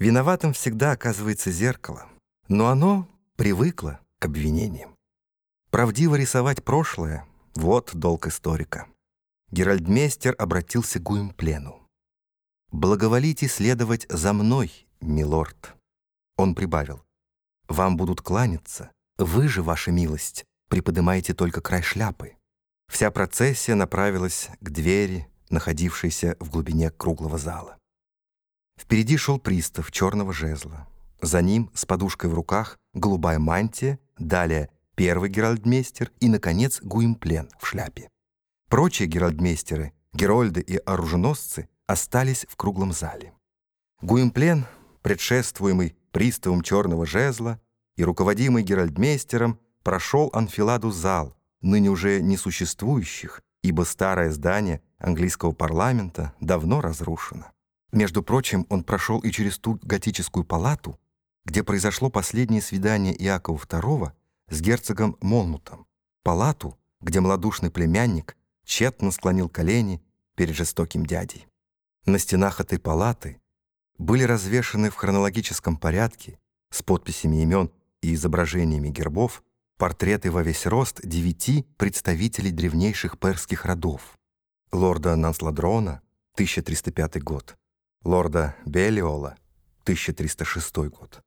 Виноватым всегда оказывается зеркало, но оно привыкло к обвинениям. Правдиво рисовать прошлое — вот долг историка. Геральдмейстер обратился к Гуимплену. «Благоволите следовать за мной, милорд». Он прибавил. «Вам будут кланяться. Вы же, ваша милость, приподнимаете только край шляпы». Вся процессия направилась к двери, находившейся в глубине круглого зала. Впереди шел пристав черного жезла. За ним, с подушкой в руках, голубая мантия, далее первый геральдмейстер и, наконец, Гуимплен в шляпе. Прочие геральдмейстеры, герольды и оруженосцы остались в круглом зале. Гуимплен, предшествуемый приставом черного жезла и руководимый геральдмейстером, прошел анфиладу зал, ныне уже несуществующих, ибо старое здание английского парламента давно разрушено. Между прочим, он прошел и через ту готическую палату, где произошло последнее свидание Иакова II с герцогом Молмутом, палату, где малодушный племянник тщетно склонил колени перед жестоким дядей. На стенах этой палаты были развешаны в хронологическом порядке с подписями имен и изображениями гербов портреты во весь рост девяти представителей древнейших перских родов. Лорда Нансладрона, 1305 год, лорда Белиола, 1306 год,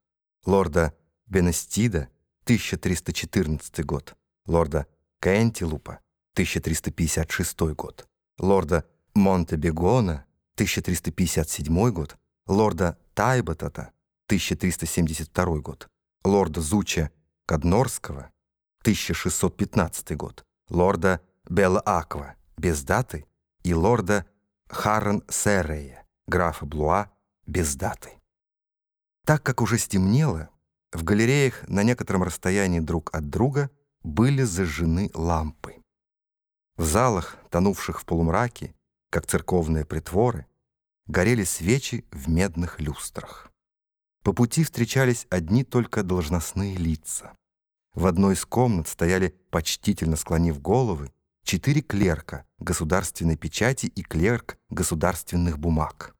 лорда Бенестида, 1314 год, лорда Кентилупа, 1356 год, лорда Монтебегона, 1357 год, лорда Тайбатата, 1372 год, лорда Зуча Каднорского, 1615 год, лорда Белла-Аква, без даты, и лорда Харрен Серрея, графа Блуа, без даты. Так как уже стемнело, в галереях на некотором расстоянии друг от друга были зажжены лампы. В залах, тонувших в полумраке, как церковные притворы, горели свечи в медных люстрах. По пути встречались одни только должностные лица. В одной из комнат стояли, почтительно склонив головы, четыре клерка государственной печати и клерк государственных бумаг.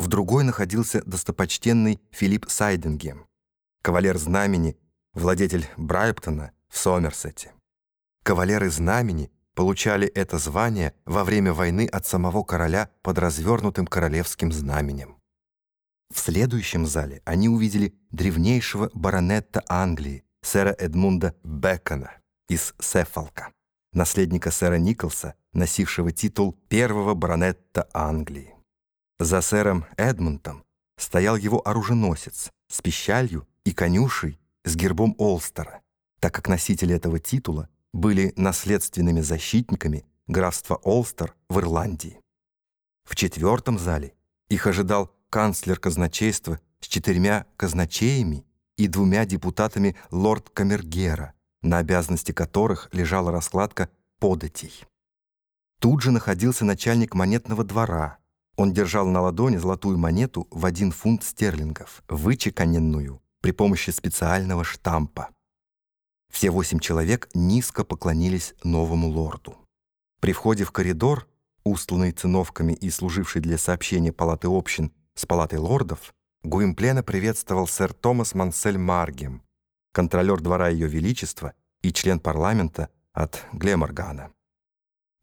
В другой находился достопочтенный Филипп Сайдингем, кавалер знамени, владетель Брайптона в Сомерсете. Кавалеры знамени получали это звание во время войны от самого короля под развернутым королевским знаменем. В следующем зале они увидели древнейшего баронетта Англии, сэра Эдмунда Бекона из Сеффолка наследника сэра Николса, носившего титул первого баронетта Англии. За сэром Эдмунтом стоял его оруженосец с пищалью и конюшей с гербом Олстера, так как носители этого титула были наследственными защитниками графства Олстер в Ирландии. В четвертом зале их ожидал канцлер казначейства с четырьмя казначеями и двумя депутатами лорд Камергера, на обязанности которых лежала раскладка податей. Тут же находился начальник монетного двора. Он держал на ладони золотую монету в один фунт стерлингов, вычеканенную при помощи специального штампа. Все восемь человек низко поклонились новому лорду. При входе в коридор, устланный циновками и служивший для сообщения палаты общин с палатой лордов, Гуимплена приветствовал сэр Томас Мансель Маргем, контролер двора Ее Величества и член парламента от Глеморгана.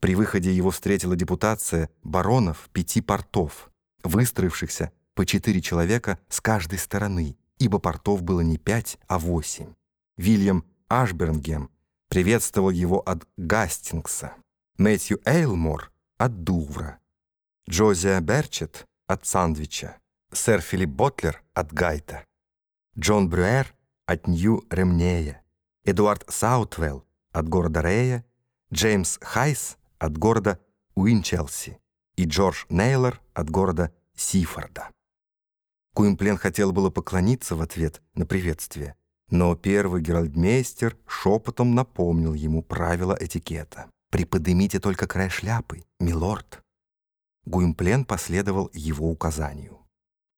При выходе его встретила депутация баронов пяти портов, выстроившихся по четыре человека с каждой стороны, ибо портов было не пять, а восемь. Вильям Ашбернгем приветствовал его от Гастингса, Мэтью Эйлмор от Дувра, Джозия Берчет от Сандвича, сэр Филипп Ботлер от Гайта, Джон Брюэр от Нью-Ромнея, Эдуард Саутвелл от города Рея, Джеймс Хайс от города Уинчелси и Джордж Нейлор от города Сифорда. Куимплен хотел было поклониться в ответ на приветствие, но первый геральдмейстер шепотом напомнил ему правила этикета. «Приподнимите только край шляпы, милорд». Гуимплен последовал его указанию.